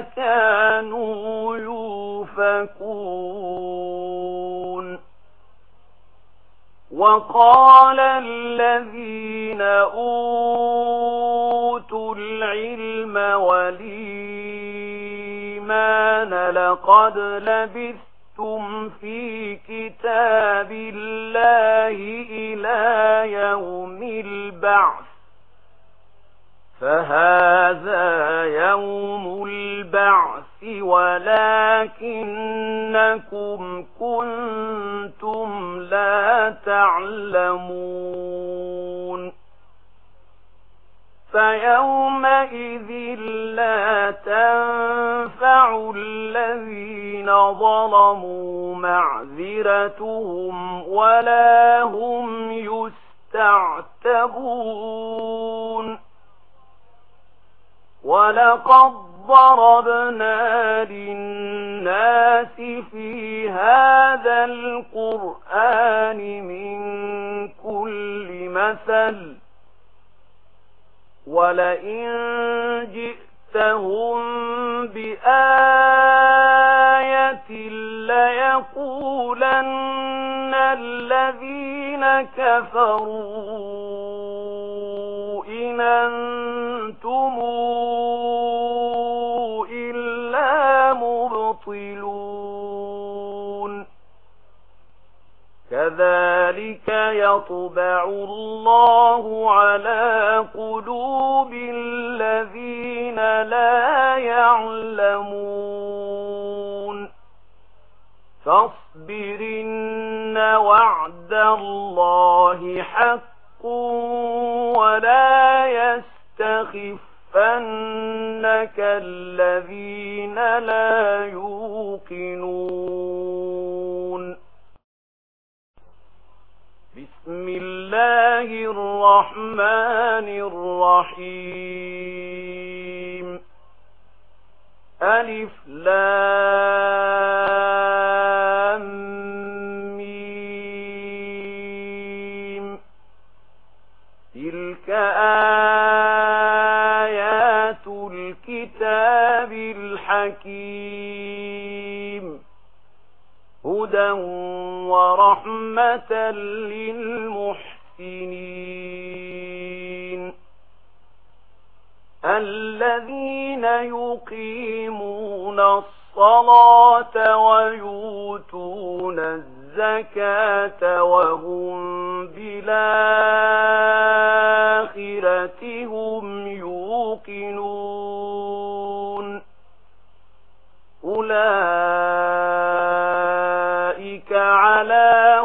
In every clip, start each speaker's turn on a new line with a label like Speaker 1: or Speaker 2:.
Speaker 1: كانوا يوفكون. وقال الذين أوتوا العلم والإيمان لقد لبثتم في كتاب الله إلى يوم البعث. فهذا يوم البعث ولكنكم كنتم لا تعلمون فيومئذ لا تنفع الذين ظلموا معذرتهم ولا هم يستعتبون ولقد ضربنا للناس في هذا القرآن من كل مثل ولئن جئتهم بآية ليقولن الذين كفروا أنتم إلا مبطلون كذلك يطبع الله على قلوب الذين لا يعلمون فاصبر إن وعد الله حق ولا يَخِفَّنَّكَ الَّذِينَ لَا يُوقِنُونَ بِسْمِ اللَّهِ الرَّحْمَنِ الرَّحِيمِ أَلِف لَامٍ هدى ورحمة للمحسنين الذين يقيمون الصلاة ويوتون الزكاة وهم بالآخرة هم يوقنون أولئك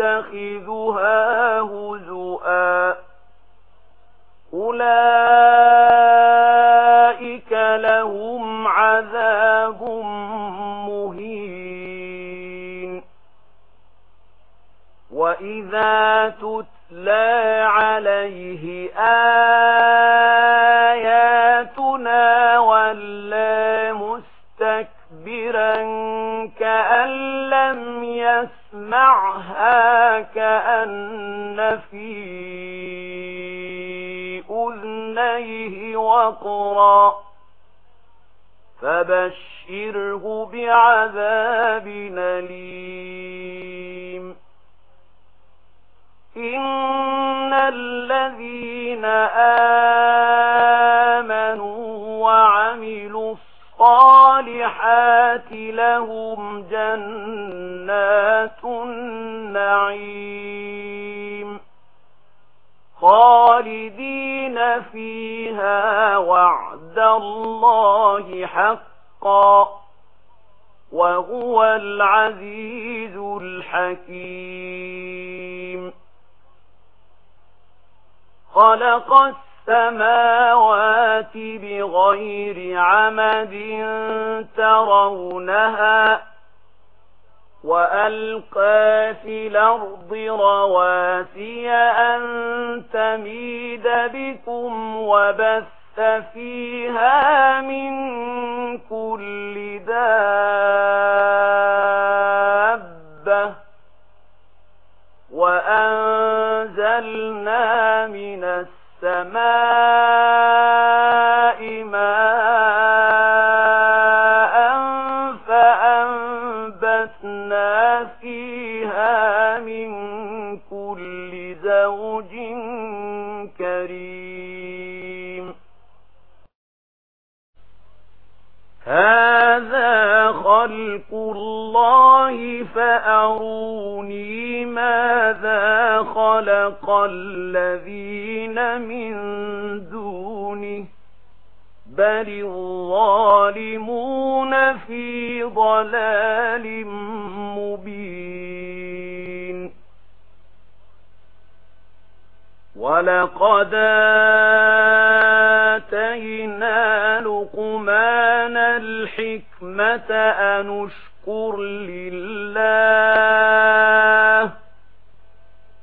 Speaker 1: يتخذها هزؤا أولئك لهم عذاب مهين وإذا تتلى عليه آيات فبشره بعذاب نليم إن الذين آمنوا وعملوا الصالحات لهم جنات النعيم خالدين فيها وعلا الله حقا وهو العزيز الحكيم. خلق السماوات بغير عمد ترونها وألقى في الأرض رواسي أن تميد بكم وبث فيها من كل دابة وأنزلنا من السماء ماء فأنبتنا فيه خَلَقَ الذين من دونه بل الظالمون في ضلال مبين. ولقد آتينا لقمان الحكمة أنشكر لله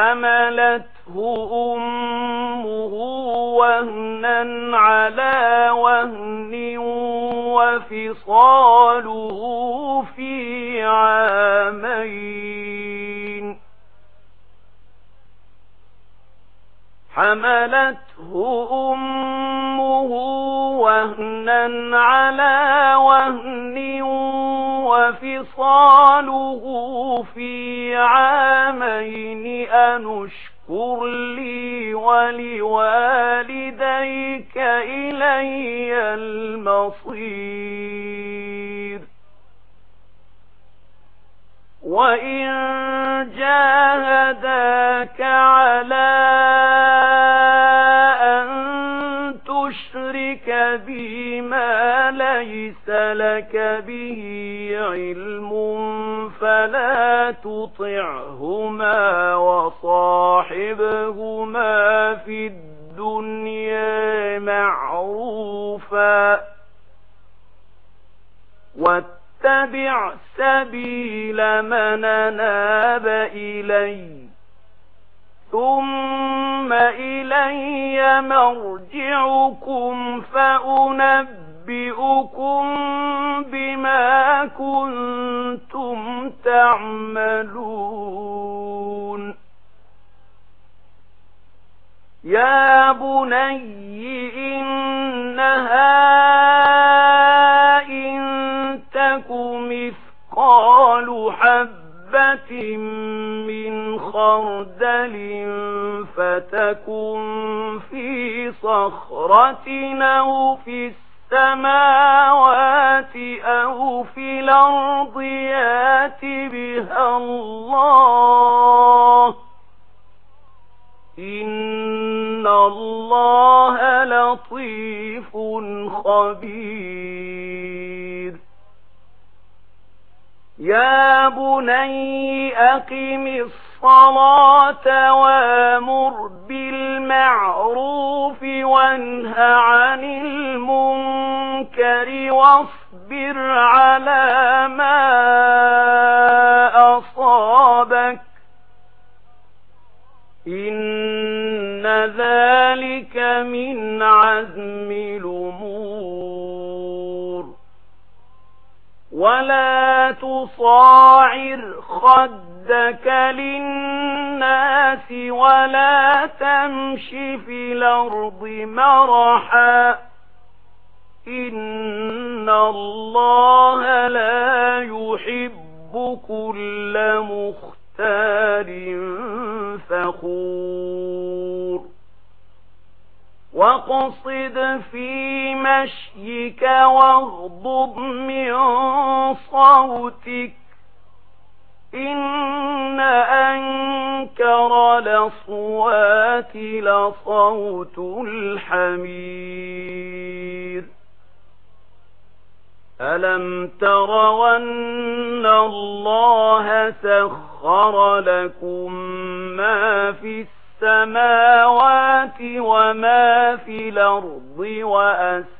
Speaker 1: حملته أمه وهنا على وهن وفصاله في عامين. حملته أمه وهنا على وهن وفصاله في عامين أنشكر لي ولوالديك إلي المصير. وإن جاهداك على عِلْمٌ فَلَا تُطِعْهُمَا وَصَاحِبْهُمَا فِي الدُّنْيَا مَعْرُوفًا وَاتَّبِعْ سَبِيلَ مَنْ أَنَابَ إِلَيَّ ثُمَّ إِلَيَّ مَرْجِعُكُمْ فَأُنَبِّئُكُم أُنَبِّئُكُم بِمَا كُنتُمْ تَعْمَلُونَ يَا بُنَيَّ إِنَّهَا إِن تَكُ مِثْقَالُ حَبَّةٍ مِّنْ خَرْدَلٍ فَتَكُن فِي صَخْرَةٍ أَوْ فِي السَّمَاءِ السماوات أو في الأرض يات بها الله. إن الله لطيف خبير. يا بني أقم الصلاة وأمر بالمعروف وانه عن المنكر واصبر على ما أصابك إن ذلك من عزم الأمور. ولا تصاعر خدك للناس الناس ولا تمش في الأرض مرحا. إن الله لا يحب كل مختار فخور. وقصد في مشيك واغضب من صوتك. إن أنكر لصوات لصوت الحمير ألم ترون الله سخر لكم ما في السماوات وما في الأرض وأسر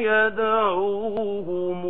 Speaker 1: يدعوهم